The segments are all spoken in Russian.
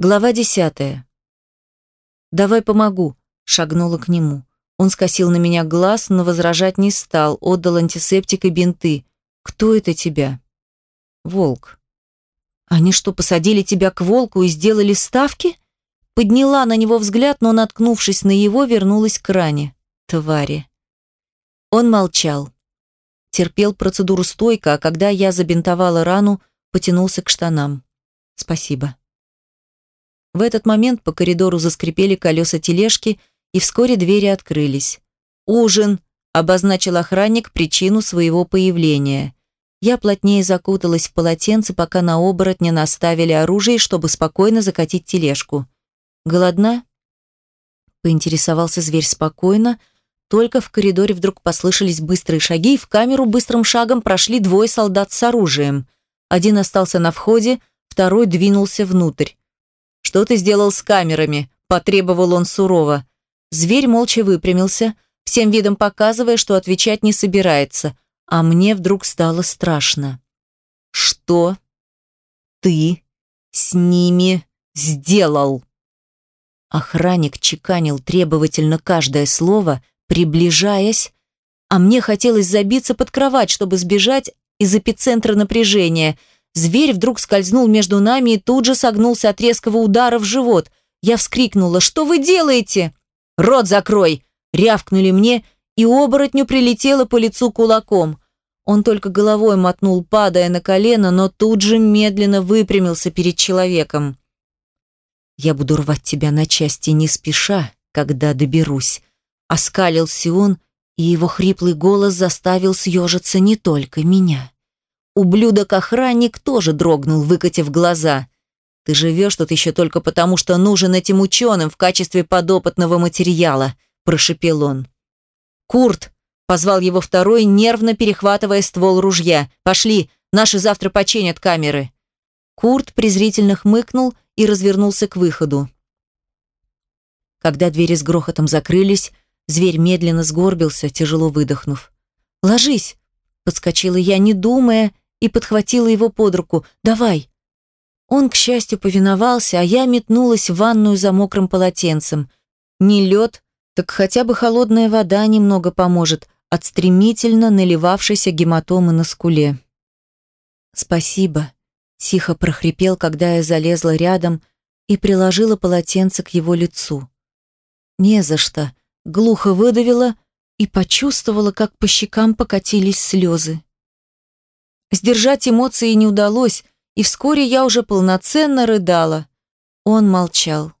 Глава десятая. «Давай помогу», — шагнула к нему. Он скосил на меня глаз, но возражать не стал, отдал антисептик и бинты. «Кто это тебя?» «Волк». «Они что, посадили тебя к волку и сделали ставки?» Подняла на него взгляд, но, наткнувшись на его, вернулась к ране. Твари. Он молчал. Терпел процедуру стойко, а когда я забинтовала рану, потянулся к штанам. «Спасибо». В этот момент по коридору заскрипели колеса тележки, и вскоре двери открылись. «Ужин!» – обозначил охранник причину своего появления. Я плотнее закуталась в полотенце, пока на оборотня наставили оружие, чтобы спокойно закатить тележку. «Голодна?» Поинтересовался зверь спокойно, только в коридоре вдруг послышались быстрые шаги, и в камеру быстрым шагом прошли двое солдат с оружием. Один остался на входе, второй двинулся внутрь. «Что ты сделал с камерами?» – потребовал он сурово. Зверь молча выпрямился, всем видом показывая, что отвечать не собирается, а мне вдруг стало страшно. «Что ты с ними сделал?» Охранник чеканил требовательно каждое слово, приближаясь, а мне хотелось забиться под кровать, чтобы сбежать из эпицентра напряжения. Зверь вдруг скользнул между нами и тут же согнулся от резкого удара в живот. Я вскрикнула «Что вы делаете?» «Рот закрой!» – рявкнули мне, и оборотню прилетело по лицу кулаком. Он только головой мотнул, падая на колено, но тут же медленно выпрямился перед человеком. «Я буду рвать тебя на части не спеша, когда доберусь», – оскалился он, и его хриплый голос заставил съежиться не только меня. Ублюдок-охранник тоже дрогнул, выкатив глаза – ты живешь тут еще только потому, что нужен этим ученым в качестве подопытного материала», – прошепел он. «Курт!» – позвал его второй, нервно перехватывая ствол ружья. «Пошли, наши завтра починят камеры». Курт презрительно хмыкнул и развернулся к выходу. Когда двери с грохотом закрылись, зверь медленно сгорбился, тяжело выдохнув. «Ложись!» – подскочила я, не думая, и подхватила его под руку. «Давай!» Он, к счастью, повиновался, а я метнулась в ванную за мокрым полотенцем. Не лед, так хотя бы холодная вода немного поможет от стремительно наливавшейся гематомы на скуле. «Спасибо», – тихо прохрипел, когда я залезла рядом и приложила полотенце к его лицу. «Не за что», – глухо выдавила и почувствовала, как по щекам покатились слезы. Сдержать эмоции не удалось – и вскоре я уже полноценно рыдала. Он молчал.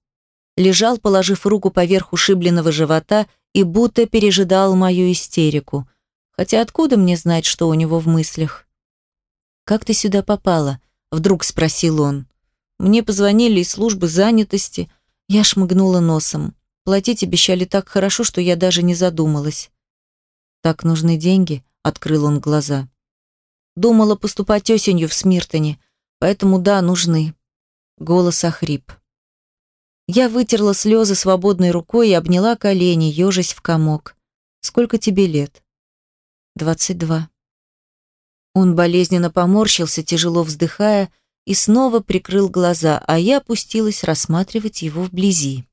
Лежал, положив руку поверх ушибленного живота и будто пережидал мою истерику. Хотя откуда мне знать, что у него в мыслях? «Как ты сюда попала?» – вдруг спросил он. Мне позвонили из службы занятости. Я шмыгнула носом. Платить обещали так хорошо, что я даже не задумалась. «Так нужны деньги?» – открыл он глаза. Думала поступать осенью в Смиртоне, Поэтому да, нужны. Голос охрип. Я вытерла слезы свободной рукой и обняла колени, ежась в комок. Сколько тебе лет? Двадцать два. Он болезненно поморщился, тяжело вздыхая, и снова прикрыл глаза, а я опустилась рассматривать его вблизи.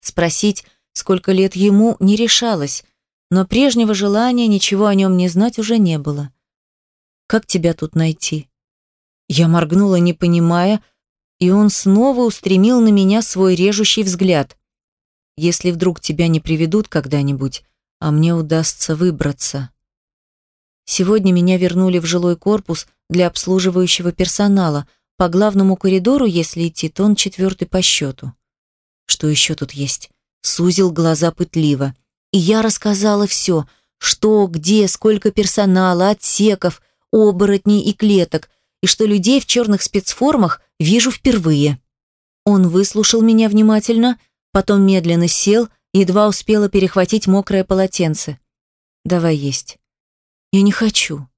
Спросить, сколько лет ему, не решалась, но прежнего желания ничего о нем не знать уже не было. «Как тебя тут найти?» Я моргнула, не понимая, и он снова устремил на меня свой режущий взгляд. «Если вдруг тебя не приведут когда-нибудь, а мне удастся выбраться». Сегодня меня вернули в жилой корпус для обслуживающего персонала. По главному коридору, если идти, то он четвертый по счету. Что еще тут есть? Сузил глаза пытливо. И я рассказала все. Что, где, сколько персонала, отсеков, оборотней и клеток, и что людей в черных спецформах вижу впервые. Он выслушал меня внимательно, потом медленно сел, едва успела перехватить мокрое полотенце. «Давай есть». «Я не хочу».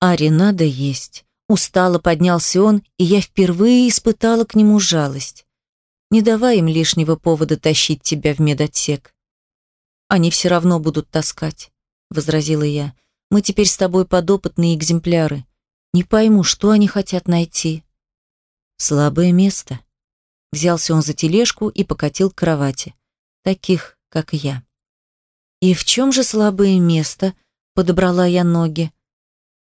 «Ари, надо есть». Устало поднялся он, и я впервые испытала к нему жалость. «Не давай им лишнего повода тащить тебя в медотсек». «Они все равно будут таскать», — возразила я. «Мы теперь с тобой подопытные экземпляры. Не пойму, что они хотят найти. Слабое место. Взялся он за тележку и покатил к кровати. Таких, как я. «И в чем же слабое место?» — подобрала я ноги.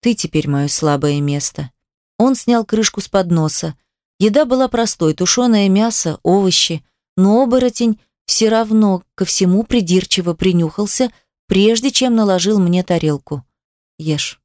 «Ты теперь мое слабое место». Он снял крышку с подноса. Еда была простой, тушеное мясо, овощи, но оборотень все равно ко всему придирчиво принюхался, прежде чем наложил мне тарелку. «Ешь».